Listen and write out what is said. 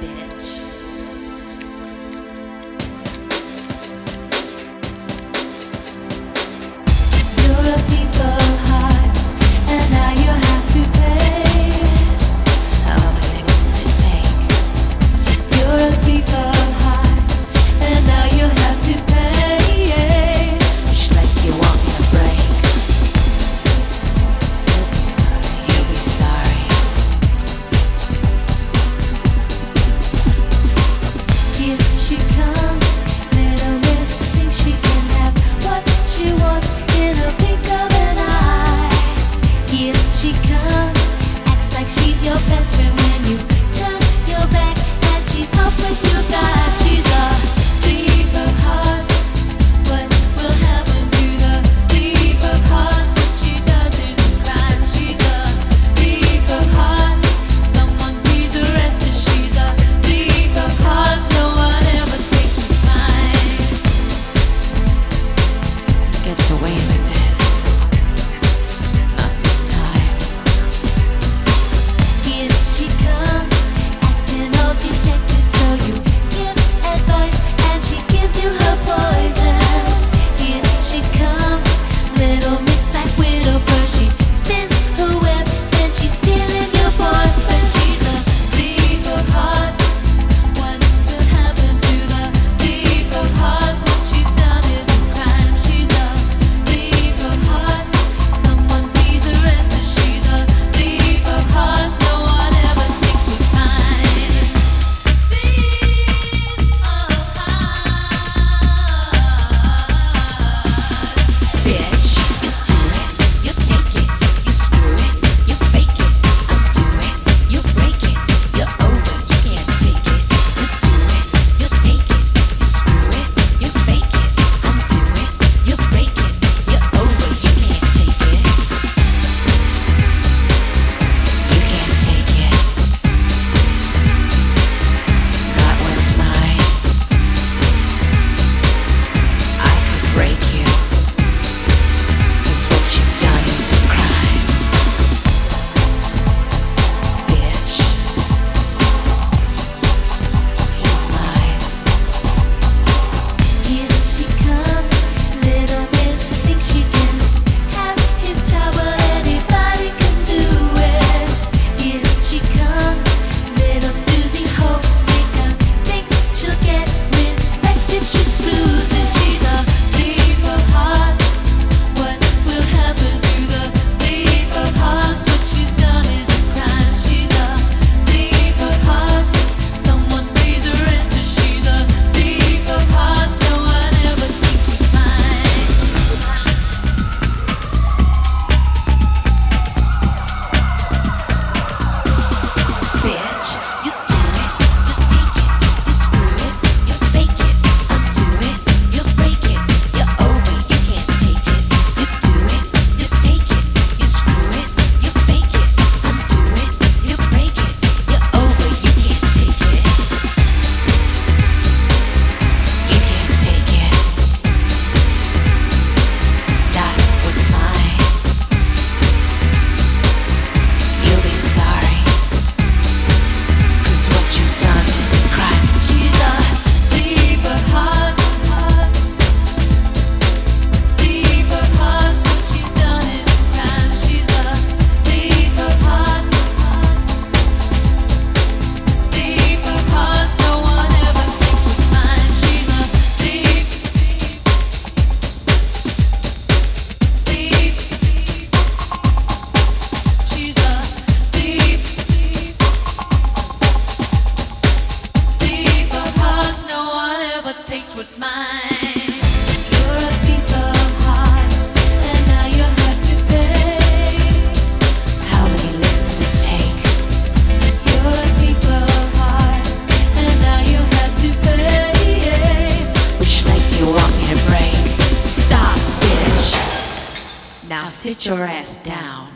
bitch. Break? Stop, bitch. Now sit your ass down.